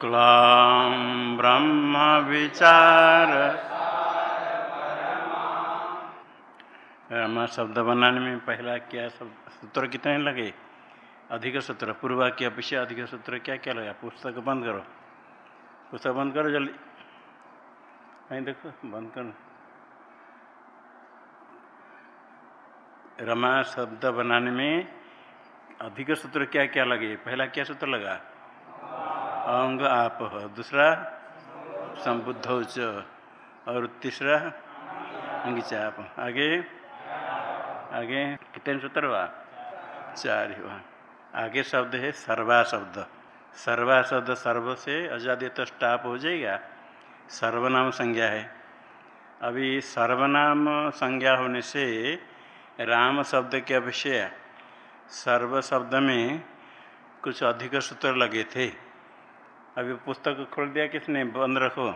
क्लां ब्रह्म विचार। रमा शब्द बनाने में पहला क्या सूत्र कितने लगे? अधिक सूत्र पूर्वा के अपेक्षा अधिक सूत्र, क्या क्या लगा? पुस्तक बंद करो। पुस्तक बंद करो जल्दी। नहीं देखो, बंद करो। रमा शब्द बनाने में अधिक सूत्र क्या क्या लगे? पहला क्या सूत्र लगा? अंग आप दूसरा, संबुद्ध और तीसरा अंगिचा आप आगे आगे, कितने सूत्र हुआ? चार हुआ। आगे शब्द है सर्वा शब्द। सर्वा शब्द सर्व से आज़ादी तो स्टाप हो जाएगा। सर्वनाम संज्ञा है। अभी सर्वनाम संज्ञा होने से राम शब्द के अपेक्षा सर्व शब्द में कुछ अधिक सूत्र लगे थे। अभी पुस्तक खोल दिया किसने? बंद रखो।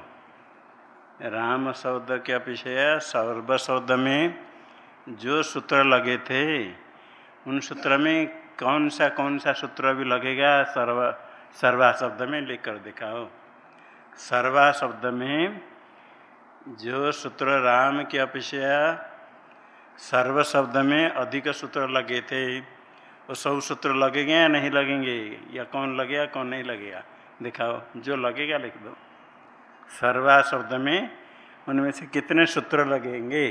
राम शब्द के अपेक्षा सर्व शब्द में जो सूत्र लगे थे, उन सूत्र में कौन सा कौन सा सूत्र भी लगेगा? सर्व, सर्वा शब्द में लेकर दिखाओ। सर्वा शब्द में जो सूत्र राम के अपेक्षा सर्व शब्द में अधिक सूत्र लगे थे। वो सब सूत्र लगेंगे या नहीं लगेंगे? या कौन लगेगा, कौन नहीं लगेगा? दिखाओ, जो लगेगा लिख दो। सर्वा शब्द में उनमें से कितने सूत्र लगेंगे?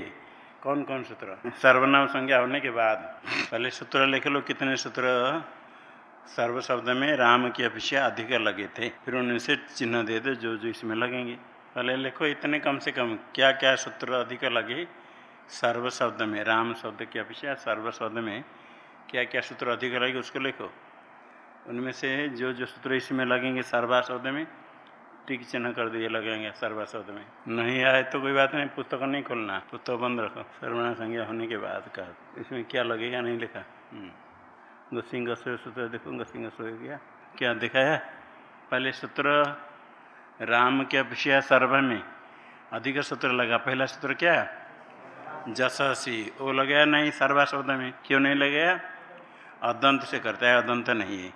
कौन कौन सूत्र? सर्वनाम संज्ञा होने के बाद, पहले सूत्र लिख लो, कितने सूत्र? सर्व शब्द में राम की अपेक्षा अधिक लगे थे, फिर उनमें से चिन्ह दे दो, जो जो इसमें लगेंगे। पहले लिखो, इतने कम से कम क्या क्या सूत्र अधिक लगे? सर्व शब्द में राम शब्द की अपेक्षा सर्व शब्द में क्या क्या सूत्र अधिक लगे, उसको लिखो। उनमें से जो जो सूत्र इसमें लगेंगे सर्वा शब्द में, टिक चिन्ह कर दिए लगेंगे सर्वा शब्द में। नहीं आए तो कोई बात नहीं, पुस्तक नहीं खोलना, पुस्तक बंद रखो। सर्वना संज्ञा होने के बाद का। इसमें क्या लगेगा, नहीं लिखा? गसिंग सूत्र देखो, गसिंग सो गया। क्या दिखाया पहले सूत्र, राम के अपेक्षा सर्व में अधिक सूत्र लगा। पहला सूत्र क्या जसी वो लगाया नहीं सर्वा शब्द में। क्यों नहीं लगाया अदंत से करता है, अदंत नहीं है।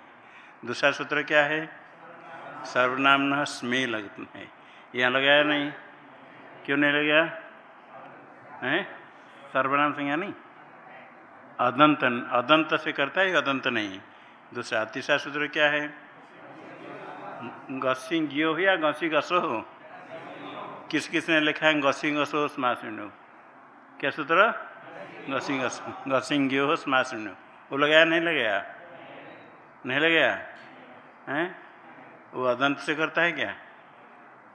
दूसरा सूत्र क्या है? सर्वनाम न स्मे लगता है। यहाँ लगाया नहीं। क्यों नहीं लगाया? है? सर्वनाम संज्ञा नहीं? अदंत अदंत से करता है, अदंत नहीं। दूसरा, तीसरा सूत्र क्या है? गसी गियो हो या गसी गसो हो? किस किस ने लिखा है? गसी गसो स्मासिनो क्या सूत्र? गसी गसो। गसिंग गियो हो स्मासिनो वो लगाया नहीं, लगाया? नहीं लगाया हैं? वो अदंत से करता है क्या?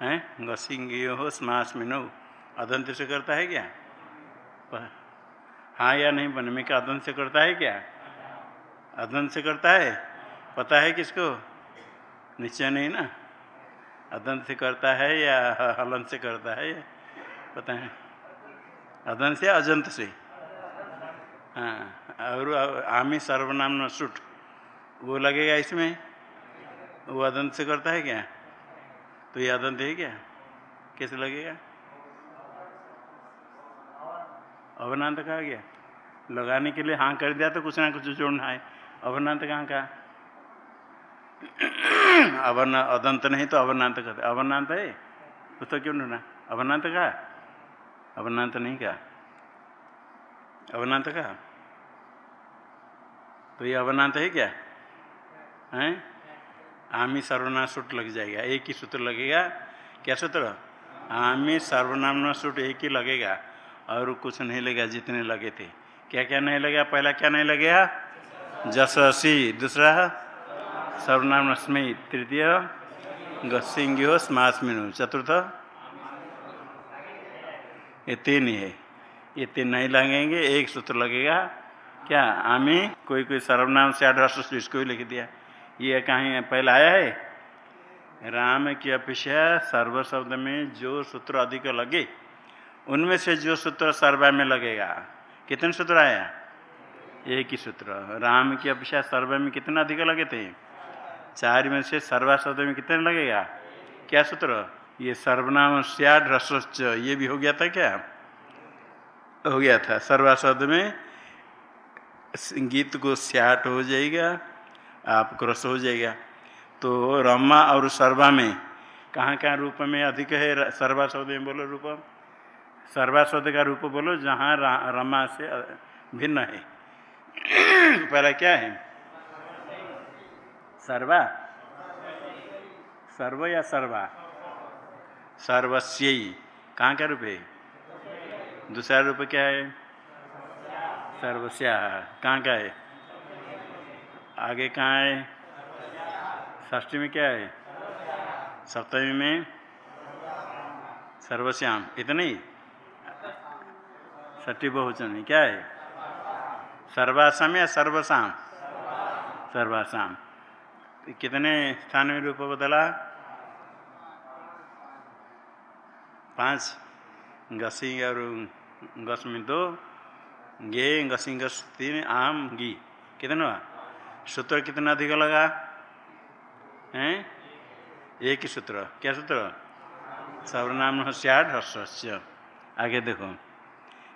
हैं? गसिंगियो हो स्मास मिनो अदंत से करता है क्या? हाँ या नहीं बने क्या अदंत से करता है क्या? अदंत से करता है? पता है किसको? निश्चय नहीं ना? अदंत से करता है या हलन से करता है? पता है अदंत से अजंत से? हाँ और आमी सर्वनाम न सुट। वो लगेगा इसमें? वो अदंत से करता है क्या? तो ये अदंत है क्या? कैसे लगेगा? अवनांत कहा गया? लगाने के लिए हाँ कर दिया तो कुछ ना कुछ जोड़ना है। अवनांत कहाँ कहा? अवन, अदंत नहीं तो अवनांत कहते अवनांत है? तो क्यों ढूंढना? अवनांत का अवनांत नहीं कहा। अवनांत कहा? तो ये अवनांत है क्या? हैं? आमी सर्वनाम सूट लग जाएगा। एक ही सूत्र लगेगा। क्या सूत्र? आमी सर्वनाम सूट एक ही लगेगा। और कुछ नहीं लगेगा जितने लगे थे। क्या क्या नहीं लगेगा पहला क्या नहीं लगेगा? जसी दूसरा? सर्वनाम स्मृ तृतीय? गसिंग्यो स्मास्मिनु। चतुर्थ? ये तीन ही है। ये तीन नहीं लगेंगे। एक सूत्र लगेगा। क्या? आमी कोई कोई सर्वनाम से आठ इसको ही लिख दिया। ये कहीं पहले आया है? राम की अपेक्षा सर्व शब्द में जो सूत्र अधिक लगे, उनमें से जो सूत्र सर्वा में लगेगा, कितने सूत्र आया एक ही सूत्र। राम की अपेक्षा सर्व में कितने अधिक लगे थे? चार में से सर्वा शब्द में कितने लगेगा? क्या सूत्र? ये सर्वनाम स्याड रसोच्च, ये भी हो गया था क्या? हो गया था। सर्वा शब्द में गीत को स्याट हो जाएगा आप क्रस हो जाएगा। तो रमा और सर्वा में कहाँ कहाँ रूप में अधिक है? सर्वा शब्द में बोलो रूप। सर्वा शब्द का रूप बोलो जहाँ रमा से भिन्न है। पहला क्या है? सर्वा सर्व या सर्वा सर्वस्यी कहाँ का रूप है? दूसरा रूप क्या है? सर्वस्या कहाँ का है? आगे कहाँ है? ष्ठी में क्या है? सप्तमी में सर्वश्याम। इतने? ही ष्ठी बहुचन में क्या है? सर्वासाम या सर्वसाम सर्वासाम कितने स्थान में रूप बदला? पाँच। गसी और गस में दो। गे, गसी, गस, तीन, आम, गी। कितना सूत्र कितना अधिक लगा? हैं? एक ही सूत्र। क्या सूत्र? सर्वनाम सियाड हर्ष आगे देखो।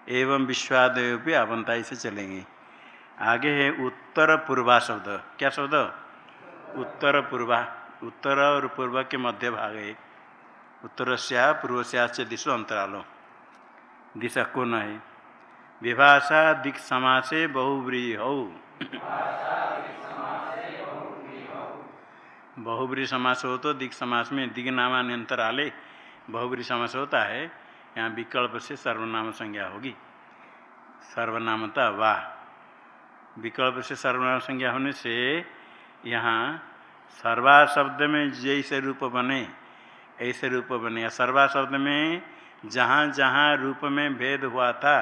एवं विश्वादय भी आवंताई से चलेंगे। आगे है उत्तर पूर्वा शब्द। क्या शब्द? उत्तर पूर्वा। उत्तर और पूर्व के मध्य भाग है। उत्तर से पूर्व स्या से दिशो अंतरालो। दिशा कौन है? विभाषा दिक् समासे बहुव्री हो बहुब्री समास हो तो दिक् समास में दिग नामान्यंतर आले बहुब्री समास होता है। यहाँ विकल्प से सर्वनाम संज्ञा होगी। सर्वनामता वाह विकल्प से सर्वनाम संज्ञा होने से यहाँ सर्वा शब्द में जैसे रूप बने, ऐसे रूप बने। या सर्वा शब्द में जहाँ जहाँ रूप में भेद हुआ था,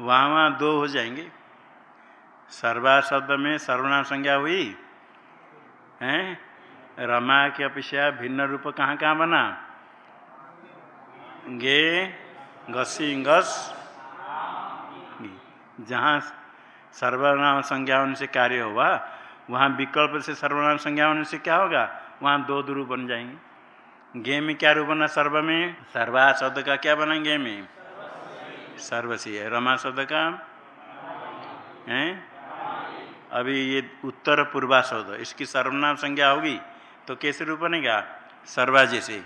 वहाँ वहाँ दो हो जाएँगे। सर्वा शब्द में सर्वनाम संज्ञा हुई, हैं? रमा की अपेक्षा भिन्न रूप कहाँ कहाँ बना? गे घसी गस जहाँ सर्वनाम संज्ञा से कार्य हुआ वहाँ विकल्प से सर्वनाम संज्ञा से क्या होगा? वहाँ दो दो रूप बन जाएँगे। गे में क्या रूप बना सर्व में? सर्वा शब्द का क्या बना गे में? सर्वसी है। रमा शब्द का? है? अभी ये उत्तर पूर्वा शब्द इसकी सर्वनाम संज्ञा होगी? तो कैसे रूप बनेगा? सर्वा जैसे।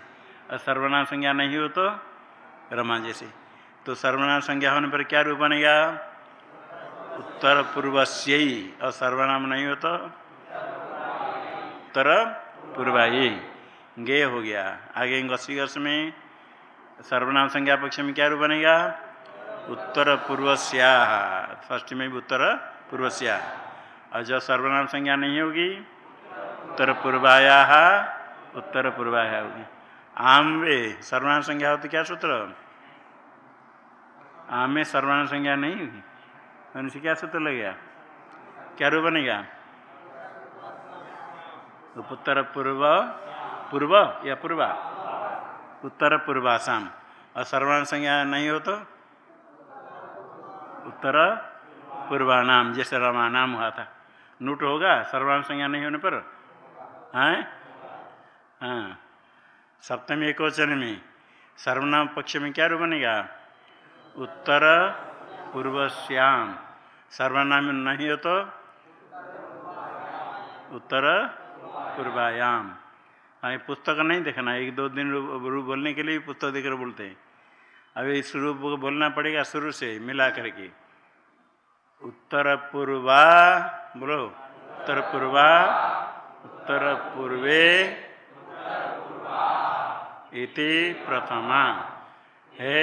और सर्वनाम संज्ञा नहीं हो तो रमा जैसे। तो सर्वनाम संज्ञा होने पर क्या रूप बनेगा? उत्तर पूर्व से ही और सर्वनाम नहीं हो तो उत्तर पूर्वा पूर्वाई गे हो गया। आगे गसी गस में सर्वनाम संज्ञा पक्ष में क्या रूप बनेगा? उत्तर पूर्व ष्ठी में भी उत्तर पूर्व और जब सर्वनाम संज्ञा नहीं होगी उत्तर पूर्वाया उत्तर पूर्वाया होगी। आम वे सर्वनाम संज्ञा हो तो क्या सूत्र? आम में सर्वनाम संज्ञा नहीं होगी। क्या सूत्र लगेगा? क्या रूप बनेगा? उत्तर पूर्व पूर्व या पूर्वा? उत्तर पूर्वासाम और सर्वान संज्ञा नहीं हो तो? उत्तर पूर्वानाम जैसे रमानाम हुआ था। नूट होगा सर्वान संज्ञा नहीं होने पर? हाँ? हाँ। सप्तमी एक वचन में सर्वनाम पक्ष में क्या रूप बनेगा? उत्तर पूर्व श्याम। सर्वनाम नहीं हो तो? उत्तर पूर्वायाम। हाँ पुस्तक नहीं देखना, एक दो दिन रूप बोलने के लिए पुस्तक देखकर बोलते हैं। अभी इस रूप को बोलना पड़ेगा शुरू से, मिला करके उत्तर पूर्वा, बोलो। उत्तर पूर्वा उत्तर पूर्वे इति प्रथमा। हे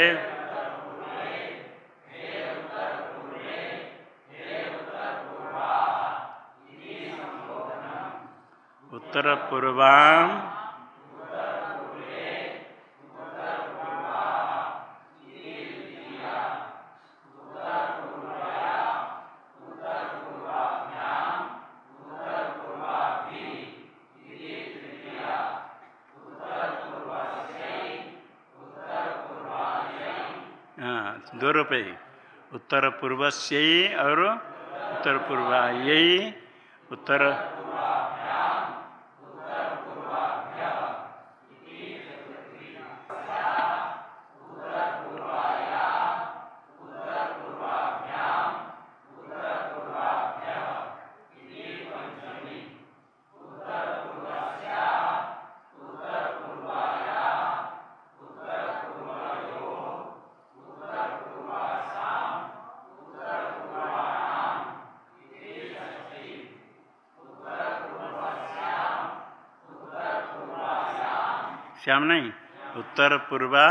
उत्तर पूर्वाम दो रुपये उत्तर पूर्व से और उत्तर पूर्व यही उत्तर श्याम नहीं? उत्तर पूर्वा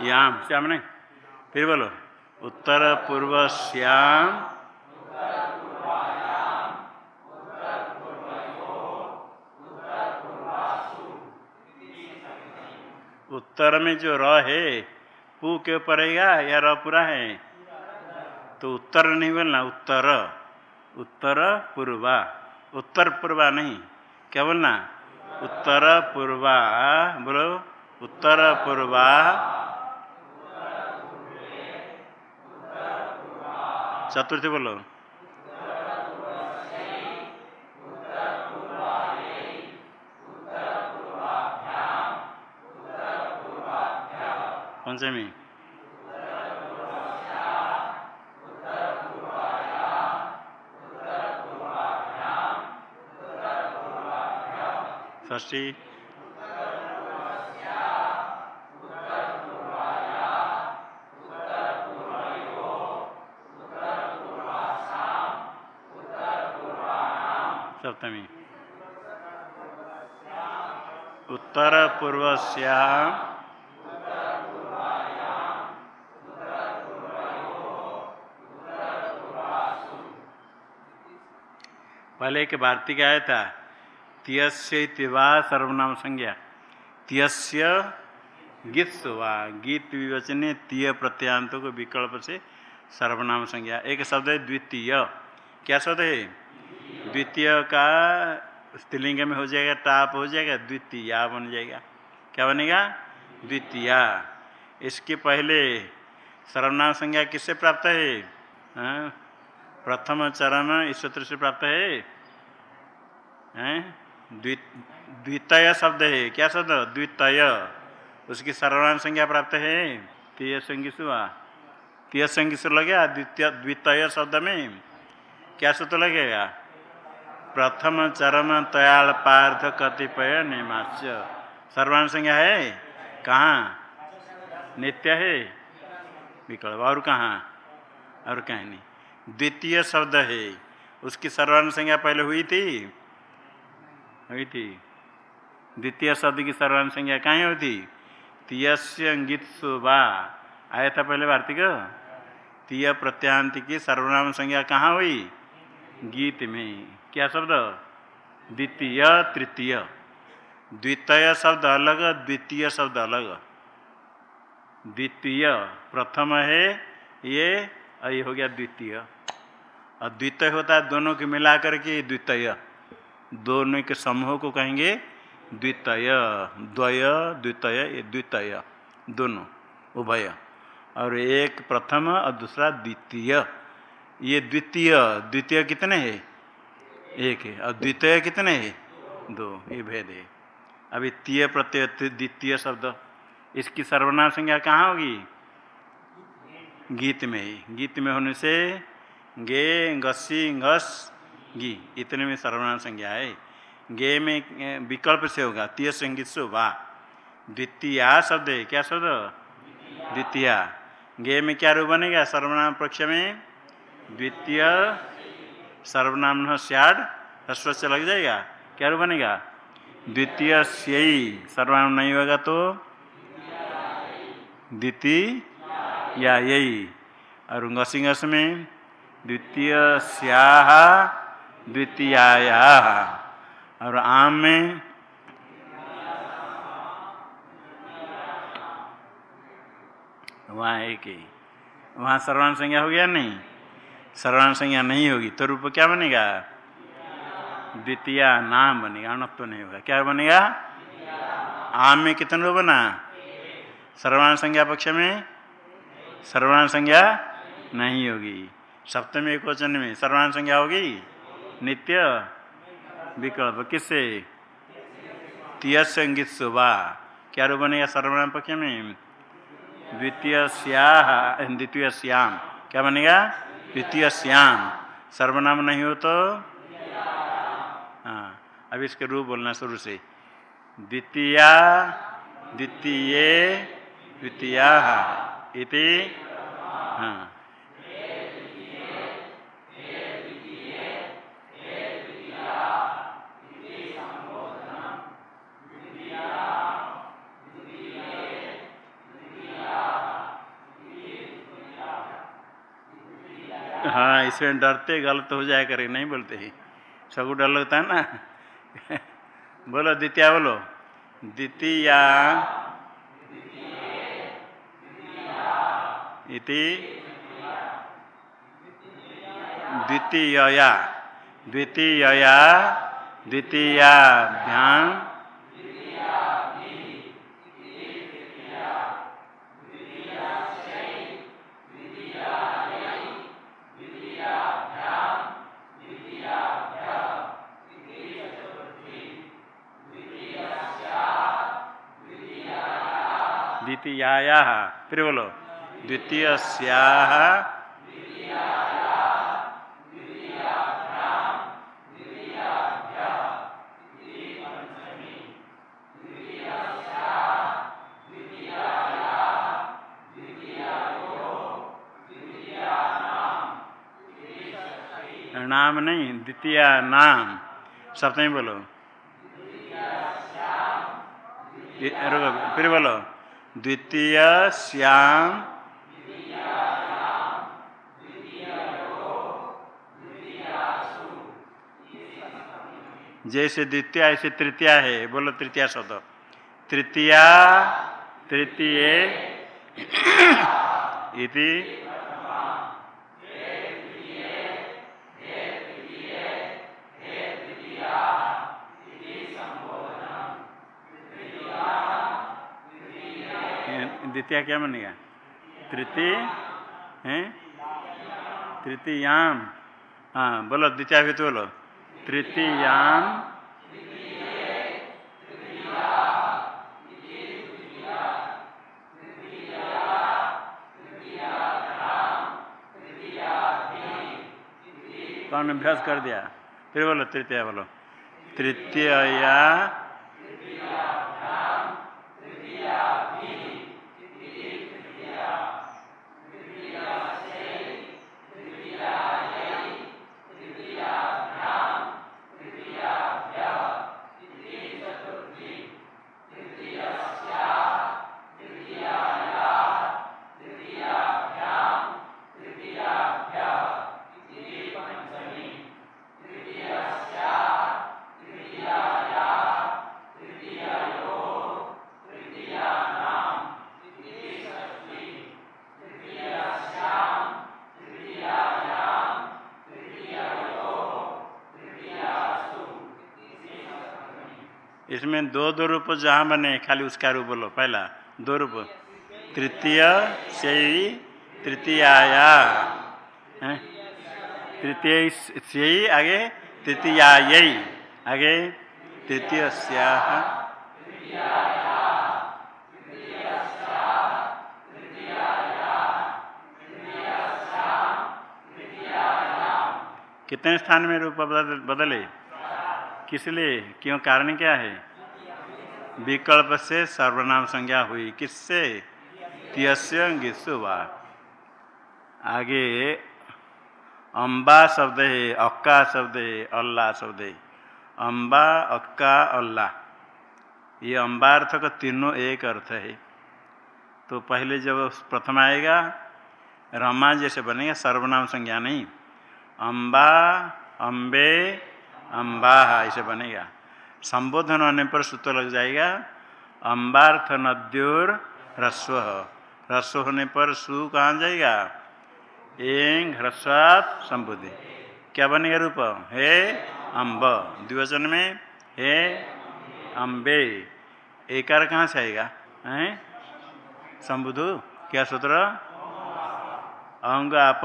याम। श्याम नहीं? फिर बोलो। उत्तर पूर्व श्याम। उत्तर में जो र है, पू के रहेगा या र पूरा है? तो उत्तर नहीं बोलना, उत्तर। उत्तर पूर्वा। उत्तर पूर्वा नहीं। क्या बोलना? उत्तर पूर्वा बोलो उत्तर पूर्वा। चतुर्थी बोलो। पंचमी। षष्ठी सप्तमी उत्तर पूर्व पहले एक वार्तिक आया था। त्यस्य सर्वनाम संज्ञा त्यस्य गीत वा, गीत विवचने तीय प्रत्यांतों को विकल्प से सर्वनाम संज्ञा एक शब्द है द्वितीय। क्या शब्द है? द्वितीय का स्त्रीलिंग में हो जाएगा टाप हो जाएगा, द्वितीया बन जाएगा। क्या बनेगा? द्वितीया। इसके पहले सर्वनाम संज्ञा किससे प्राप्त है? हाँ? प्रथम चरण इस सूत्र से प्राप्त है? द्वितय शब्द है। क्या शब्द? द्वितय। उसकी सर्वनाम संज्ञा प्राप्त है। तीय संगीत हुआ तीय संगीत लग गया द्वितीय द्वितय शब्द में। क्या सूत्र लगेगा प्रथम, चरम, तयाल, पार्थ, कतिपय निमास्य सर्वान संज्ञा है? कहाँ? नित्य है? विकल्प। और कहाँ? और कहीं नहीं। द्वितीय शब्द है। उसकी सर्वान संज्ञा पहले हुई थी। थी द्वितीय शब्द की सर्वान संज्ञा कहाँ होती? तीयस्य अंगित सुबा आया था पहले वार्तिक? तीय प्रत्यांत की सर्वनाम संज्ञा कहाँ हुई? गीत में। क्या शब्द? द्वितीय, तृतीय। द्वितीय शब्द अलग, द्वितीय शब्द अलग। द्वितीय, प्रथम है, ये और ये हो गया द्वितीय। और द्वितीय होता है दोनों के मिलाकर के द्वितीय। दोनों के समूह को कहेंगे द्वितय, द्वय, द्वितीय द्वितय, दोनों, उभय। और एक प्रथम और दूसरा द्वितीय। ये द्वितीय द्वितीय कितने है? एक है। और द्वितीय कितने है? दो। ये भेद है। अभी तीय प्रत्यय द्वितीय शब्द। इसकी सर्वनाम संज्ञा कहाँ होगी? गीत में ही। गीत में होने से गे गसी घस गी इतने में सर्वनाम संज्ञा है। गे में विकल्प से होगा, तीय संगीत से वाह द्वितीय शब्द है, क्या शब्द? द्वितीय। गे में क्या रूप बनेगा? सर्वनाम पक्ष में। द्वितीय, सर्वनाम स्याड ह्रस्व से लग जाएगा। क्या रूप बनेगा? द्वितीय से सर्वनाम नहीं होगा तो? द्वितीय या यही और घसिंगस में, द्वितीय स्याह द्वितीयाया। और आम में? वहाँ एक ही। वहाँ सर्वान संज्ञा हो गया नहीं? सर्वान संज्ञा नहीं होगी तो रूप क्या बनेगा? द्वितीय नाम बनेगा अणत्व तो नहीं होगा। क्या बनेगा? आम में कितने रूप बना? सर्वान संज्ञा पक्ष में? सर्वान संज्ञा नहीं होगी। सप्तमी एक वचन में सर्वान संज्ञा होगी? नित्य विकल्प किससे तीय संगीत सुबह क्या रूप बनेगा सर्वनाम पक्ष में? द्वितीय श्याह द्वितीय श्याम। क्या बनेगा? द्वितीय श्याम। सर्वनाम नहीं हो तो? हाँ अब इसके रूप बोलना शुरू से। द्वितीया, द्वितीय द्वितीया इति? हाँ हाँ इसमें डरते गलत हो जाए करे, नहीं बोलते ही। सबको डर लगता है ना? बोलो, द्वितीय बोलो। द्वितीया। इति। द्वितीयया। द्वितीयया। द्वितीयाभ्याम द्वितीया फिर बोलो। द्वितीय नाम नहीं द्वितीय नाम सप्तमी बोलो। फिर बोलो। द्वितीय श्याम। जैसे द्वितीय ऐसे तृतीय है। बोलो तृतीय शब्द। तृतीया तृतीय। इति द्वितीय क्या बनेगा तृतीय, है? तृतीयाम। हाँ बोलो द्वितीय भी तो बोलो। तृतीयाम। कौन अभ्यास कर दिया? फिर बोलो, तृतीय बोलो। तृतीया दो दो रूप जहाँ बने खाली उसका रूप बोलो, पहला, दो रूप। तृतीय से तृतीयाया। तृतीय से आगे, तृतीयायी, आगे तृतीय कितने स्थान में रूप बदले? किस लिए? क्यों? कारण क्या है? विकल्प से सर्वनाम संज्ञा हुई। किससे? त्यस्य गिस्सुवा आगे अम्बा शब्द है, अक्का शब्द है अल्लाह शब्द है। अम्बा अक्का अल्लाह ये अम्बा अर्थ का तीनों एक अर्थ है। तो पहले जब प्रथम आएगा, रमा जैसे बनेगा, सर्वनाम संज्ञा नहीं। अम्बा अम्बे अम्बा ऐसे बनेगा। संबोधन होने पर सूत्र लग जाएगा अम्बार्थ नद्योर ह्रस्व। ह्रस्व होने पर सु कहाँ जाएगा? एंग ह्रस्वात संबोधि क्या बनेगा रूप? हे अम्ब। द्विवचन में, हे अम्बे। एकार कहाँ से आएगा? हैं? संबुधु क्या सूत्र? अंग आप।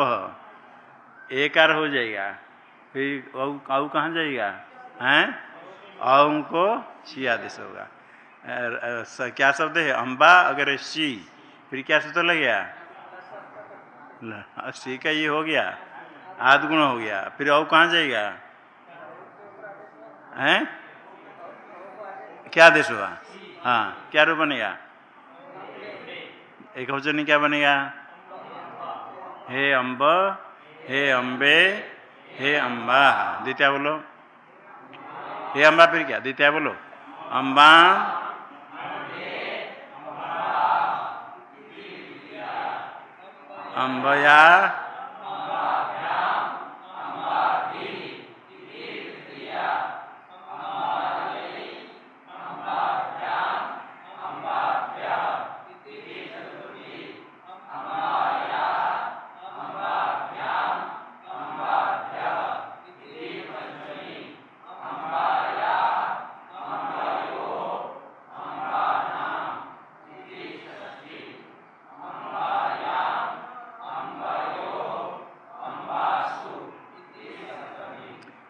एकार हो जाएगा। फिर औ कहाँ जाएगा? हैं? औ को शी आदेश होगा। क्या शब्द है? अम्बा अगर शी, फिर क्या सूत्र लग गया? सी का ये हो गया आध गुण हो गया, फिर औ कहाँ जाएगा? हैं? क्या आदेश हुआ हाँ क्या रूप बनेगा? एक वचन क्या बनेगा? हे अम्ब हे अम्बे हे अम्बा द्वितीय बोलो। हे अम्बा फिर क्या द्वितीय बोलो। अम्बा अम्बया।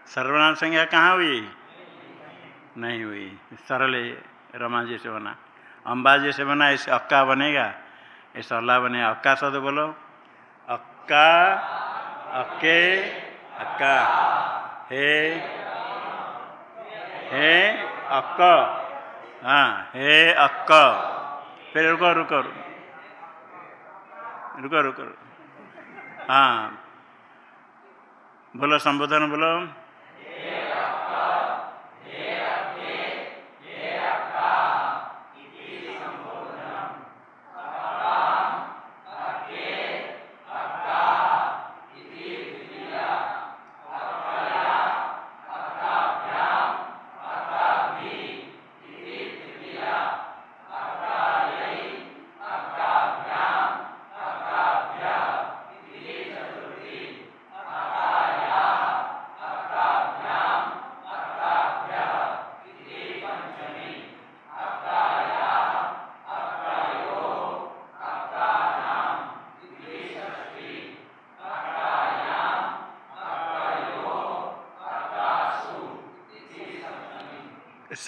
सर्वनाम संज्ञा कहाँ हुई? नहीं हुई। सरल रमा जैसे बना। अम्बा जैसे बना, ऐसे अक्का बनेगा। ऐसा अल्लाह बने, अक्का शब्द बोलो। अक्का, अक्के, अक्का। हे हे, अक्क। हाँ हे, अक्क। फिर रुको रुको। रुको रुको। हाँ। बोलो, संबोधन बोलो।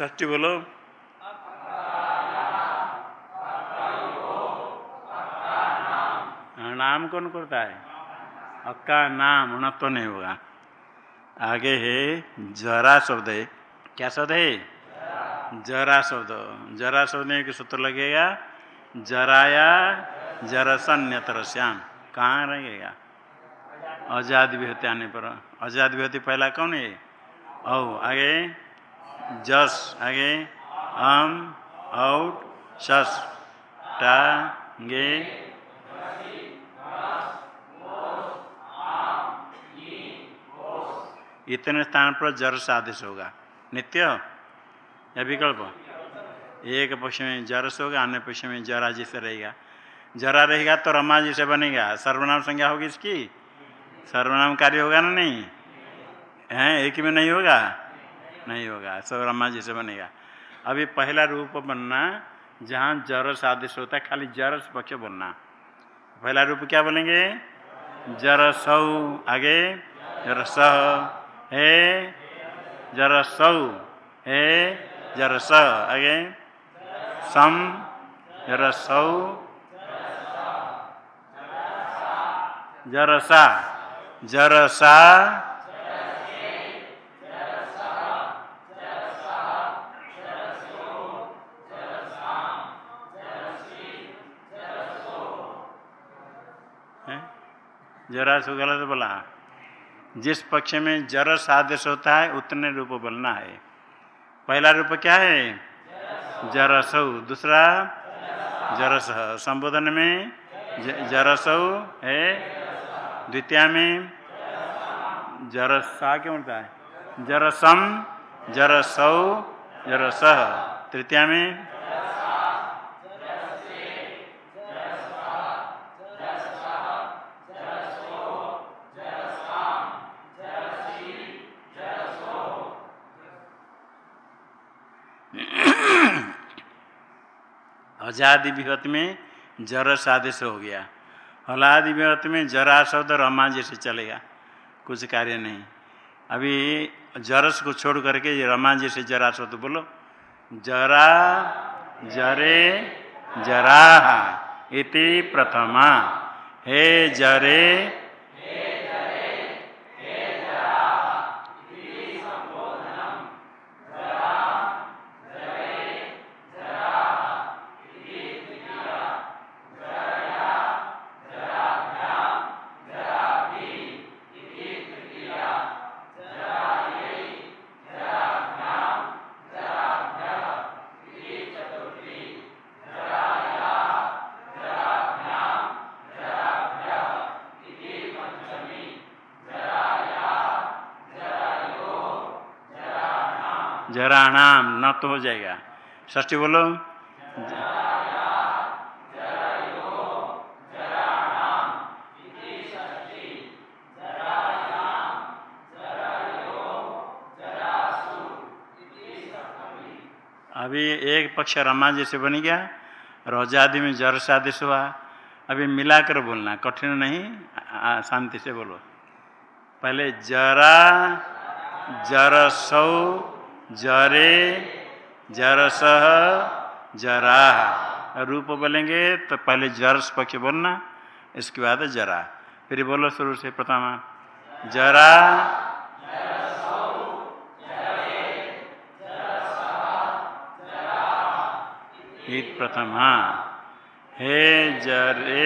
ष्टी बोलो नाम कौन करता है अक्का नाम उन तो नहीं होगा आगे है जरा शब्द है क्या शब्द है जरा शब्द जरा शब्द में सूत्र लगेगा जराया जरसन्यतर श्याम कहाँ रहेगा आज़ाद विहति आने पर आज़ाद विहति पहला कौन है औ आगे जस, आगे अम आउट, शस टागे इतने स्थान पर जर आदेश होगा। नित्य? या विकल्प? एक पक्ष में जरस होगा, अन्य पक्ष में जरा जैसे रहेगा। जरा रहेगा तो रमा जैसे बनेगा। सर्वनाम संज्ञा होगी इसकी? सर्वनाम कार्य होगा ना नहीं? है, एक में नहीं होगा? नहीं होगा सब रमा जैसे बनेगा। अभी पहला रूप बनना, जहाँ जरस आदेश होता है, खाली जरस पक्ष बनना। पहला रूप क्या बोलेंगे जरसौ। आगे, जरस हे जरसौ। हे जरस आगे, सम, जरसौ। जरसा जरसा। जरा सो गलत बोला। जिस पक्ष में जरस आदेश होता है, उतने रूप बोलना है। पहला रूप क्या है? जरसौ। दूसरा, जरस। संबोधन में जरसौ है। द्वितीय में जरसा क्यों होता है? जरसम, जरसौ, जरस। तृतीया में अजादि विहत में जरस आदेश हो गया। हलादि विहत में जरा शब्द रमा जैसे चलेगा। कुछ कार्य नहीं। अभी जरस को छोड़ करके ये रमा जैसे जरा शब्द बोलो। जरा, जरे जरा इति प्रथमा। हे जरे तो हो जाएगा। ष्टी बोलो। अभी एक पक्ष रमा जैसे बन गया। रोजादि में जर सादिश हुआ। अभी मिलाकर बोलना, कठिन नहीं शांति से बोलो। पहले जरा, जरसौ, जरे जरसह जरा रूप बोलेंगे तो पहले जरस पक्ष बोलना, इसके बाद जरा फिर बोलो शुरू से प्रथम। जरा प्रथम हाँ। हे जरे,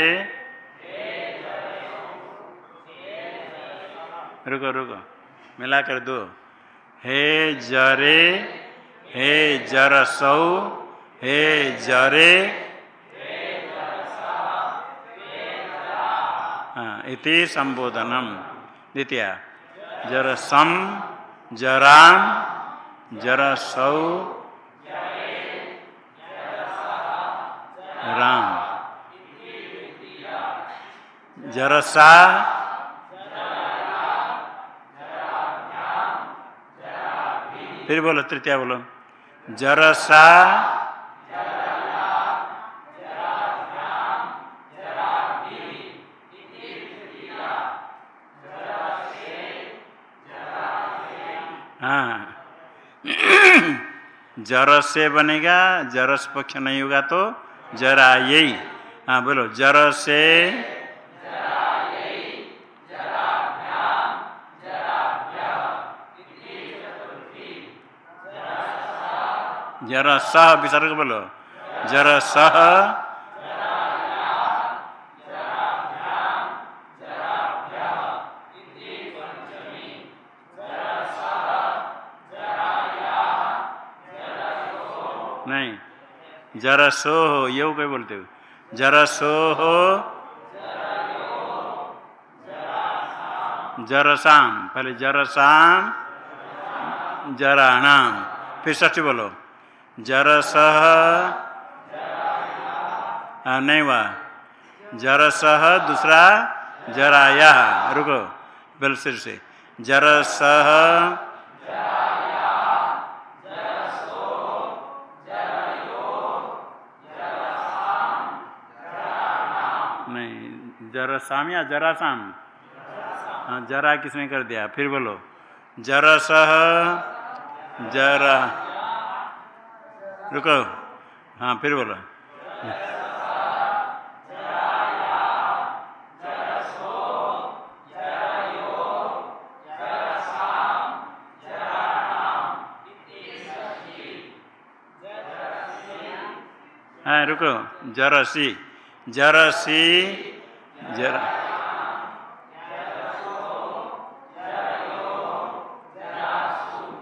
रुको रुको मिला कर दो। हे जरे हे जरसौ हे जरे। इति संबोधनम। द्वितीय जरसम जराम जरसौ राम। जरसा फिर बोलो, तृतीय बोलो। जरसा हाँ। जर से बनेगा, जरस पक्ष नहीं होगा तो जरा यही हाँ बोलो जर से जरा सह विसर्ग बोलो जरा सह नहीं जरा सो हो ये क्या बोलते हो? जरा सो हो जरसाम पहले जरसाम जराणाम फिर सच बोलो। जरसह हाँ नहीं हुआ। जरसह दूसरा जराया। रुको, बल सिर से। जरसह नहीं, जरसाम या जरासाम? हाँ जरा किसने कर दिया? फिर बोलो। जरसह जरा रुको। हाँ फिर बोलो। हाँ रुको। जरसी जरसी जरा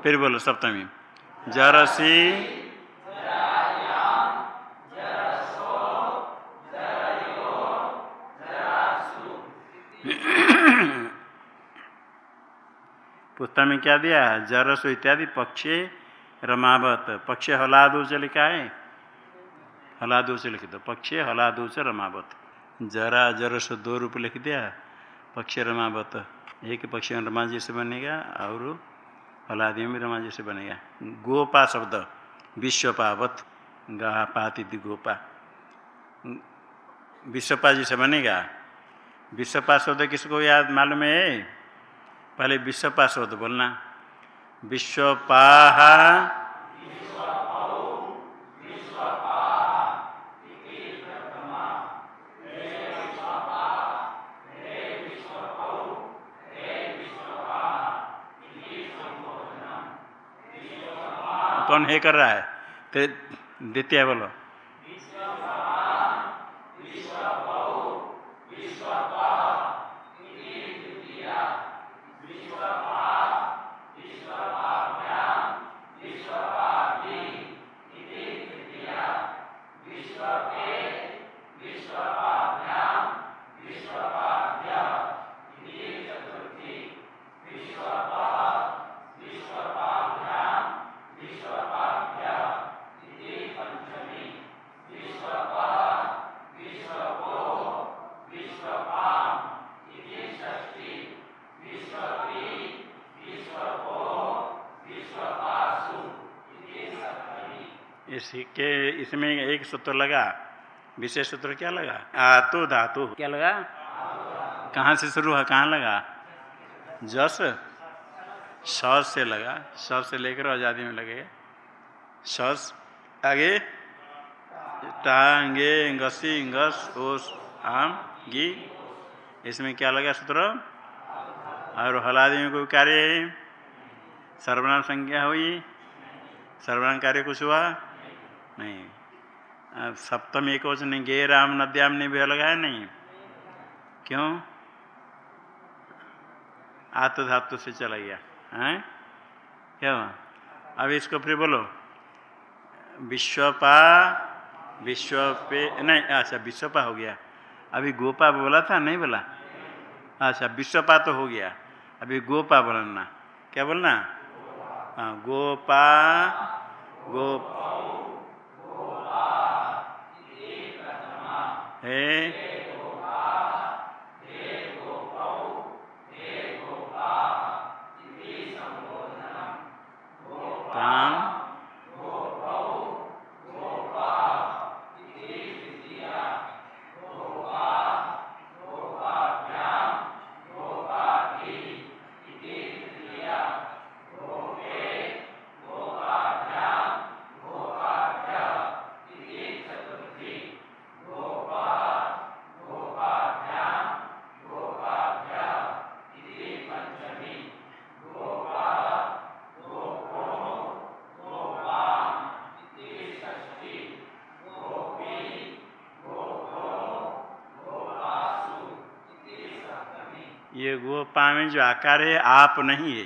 फिर बोलो सप्तमी। जरसी पुस्तक में क्या दिया जरसो इत्यादि पक्षे रमावत। पक्षे हलादो से लिखा है? हलादो से लिख दो पक्षे हलादो से रमावत। जरा जरस दो रूप लिख दिया पक्ष रमावत। एक पक्ष में रमा जी से बनेगा, और हलादी में रमा जी से बनेगा। गोपा शब्द। विश्वपावत। गा पाती गोपा। विश्वपा जी से बनेगा। विश्वपा शब्द किसको याद मालूम है? पहले विश्वपा शब्द बोलना। विश्वपाह। कौन है कर रहा है? द्वितीय बोलो। इसके इसमें एक सूत्र लगा विशेष सूत्र क्या लगा? आतु धातु। क्या लगा? कहाँ से शुरू हुआ? कहाँ लगा? जस। स से लगा। स से लेकर आज़ादी में लगेगा सस आगे। टांगे गसी गस ओस आम गी। इसमें क्या लगा सूत्र? और हलादि में कोई कार्य है? सर्वनाम संज्ञा हुई? सर्वनाम कार्य कुछ हुआ? सप्तम एक वचन गे राम नद्याम ने भी लगाया नहीं। क्यों? आत्म धातु से चला गया। है? क्या? अब इसको फिर बोलो। विश्वपा विश्व पे नहीं अच्छा विश्वपा हो गया। अभी गोपा बोला था, नहीं बोला? अच्छा विश्वपा तो हो गया। अभी गोपा बोलना। क्या बोलना? हाँ गोपा गो हे पा में जो आकार है, आप नहीं है।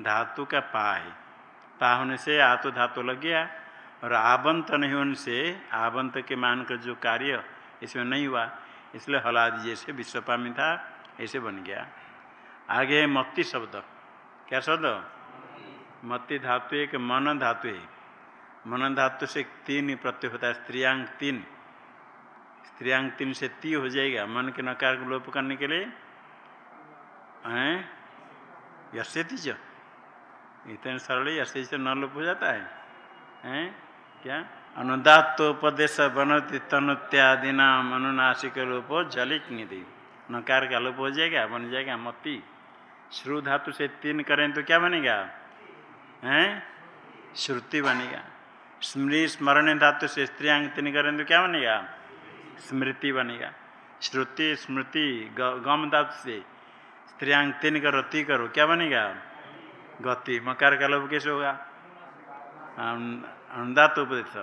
धातु का पा है। पा होने से आ तो धातु लग गया और आबंत नहीं होने से आबंत के मान का जो कार्य इसमें नहीं हुआ, इसलिए हलाद जैसे विश्वपा में था, ऐसे बन गया। आगे है मत्ती शब्द। क्या शब्द? मत्ती धातु एक मन धातु है। मन धातु से तीन प्रत्यय होता है, स्त्रियांग तीन। स्त्रियांग तीन से ती हो जाएगा, मन के नकार को लोप करने के लिए हैं? यशेति च इतने सरल यशे से न लोप हो जाता है। हैं? क्या? अनुदात्तोपदेश बनती तनुत्यादि नाम अनुनासिक रूप जलिक निधि नकार का लोप हो जाएगा, बन जाएगा मती श्रु धातु से तीन करें तो क्या बनेगा? हैं? श्रुति बनेगा। स्मृति स्मरण धातु से स्त्रियांग तीन करें तो क्या बनेगा? स्मृति बनेगा। श्रुति, स्मृति गम धातु से। स्त्रियांग तीन करो, ती करो, क्या बनेगा? गति, मकार का लोभ कैसे होगा? अनुदात उपदेश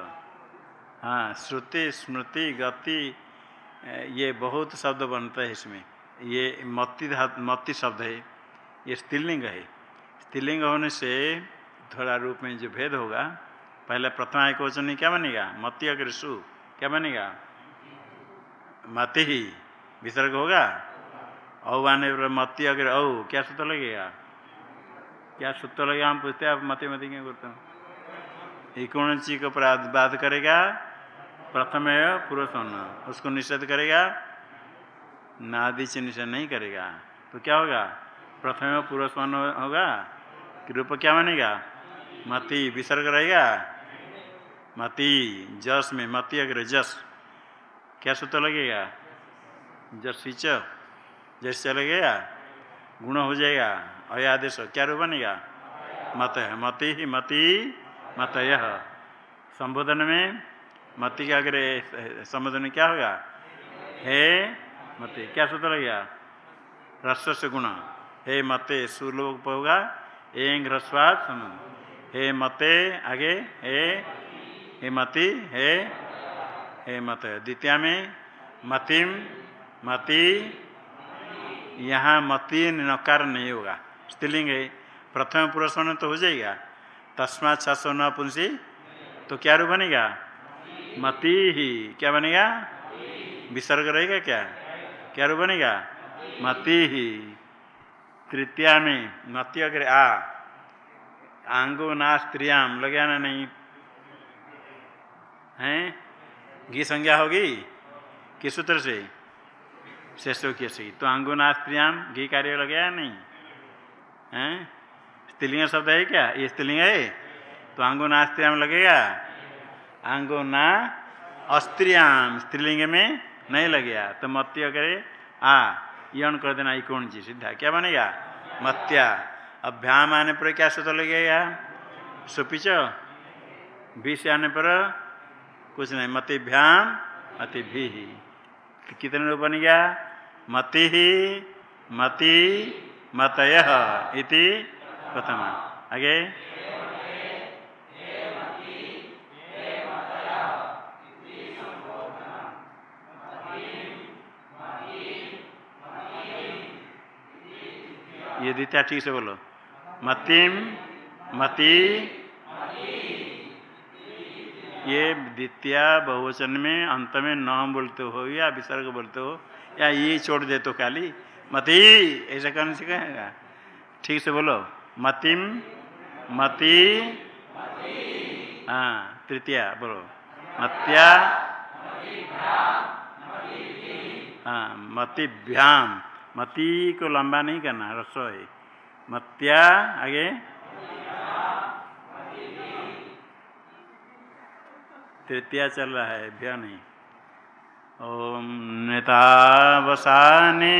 हाँ। श्रुति, स्मृति, गति ये बहुत शब्द बनता है इसमें। ये मति मत्ती मत्ती शब्द है। ये स्त्रीलिंग है। स्त्रीलिंग होने से थोड़ा रूप में जो भेद होगा, पहले प्रथमा एक वचन क्या बनेगा? मत्ती अगर सु क्या बनेगा? मति ही, विसर्ग होगा। औ आने पर मती अगर औ क्या सूत्र लगेगा क्या सूत्र लगेगा हम पूछते हैं, आप मती मती क्या करते हैं? कौन चीज़ को बात करेगा, प्रथम पुरुष होना उसको निषेध करेगा नादि से निषेध नहीं करेगा। तो क्या होगा? प्रथम पुरुष होगा, कि रूप क्या बनेगा? मती विसर्ग रहेगा। मती जस में मती अगर जस। क्या सूत्र लगेगा? जस जैसे चले गया, गुण हो जाएगा अय आदेश क्या रूप बनेगा? मत है, मति ही मति, मत यह। संबोधन में मति के अगर संबोधन क्या होगा? हे मते, क्या सूत्र लगेगा रस्व से गुण। हे मते, सुलोक होगा, एंग ह्रस्वाद हे मते, आगे, हे हे मति, हे हे मत। द्वितीय में मतिम, मति यहाँ मतीन नकार नहीं होगा। स्त्रीलिंग है प्रथम पुरुष होने तो हो जाएगा। तस्मात छो न पुंसी तो क्या रूप बनेगा? मती ही। क्या बनेगा? विसर्ग रहेगा क्या? क्या रूप बनेगा? मती ही। तृतीया में, मती अगर आ। आंगो ना स्त्रियाम लगे ना नहीं। है? घी संज्ञा होगी? किस सूत्र से? शेषो के सही तो अंगुनास्त्रियाम घी कार्य लग गया नहीं? है? स्त्रीलिंग शब्द है क्या? ये स्त्रीलिंग है? तो अंगुनास्त्रियाम लगेगा? अंगुना अस्त्रियाम, स्त्रीलिंग में नहीं लगेगा। तो मत्य करे, आ यौन कर देना कौन चीज़ सीधा क्या बनेगा? मत्या। अभ्याम आने पर क्या सूत्र लगेगा? सुपिच? भी से आने पर कुछ नहीं। मतिभ्याम अति भी कितने रूप बन गया? मति ही मति मतय इति प्रथम। आगे। ये द्वितीय ठीक से बोलो। मतिम मति ये द्वितीय बहुवचन में अंत में न बोलते हो या विसर्ग बोलते हो, या ये छोड़ दे तो खाली। मती, ऐसा करने से कहेगा? ठीक से बोलो। मतिम, मती हाँ तृतीय, बोलो। मत्या हाँ मतिभ्याम। मति को लंबा नहीं करना रसो है मत्या, आगे। तृतीया चल रहा है भ्या नहीं ओम नेता वसाने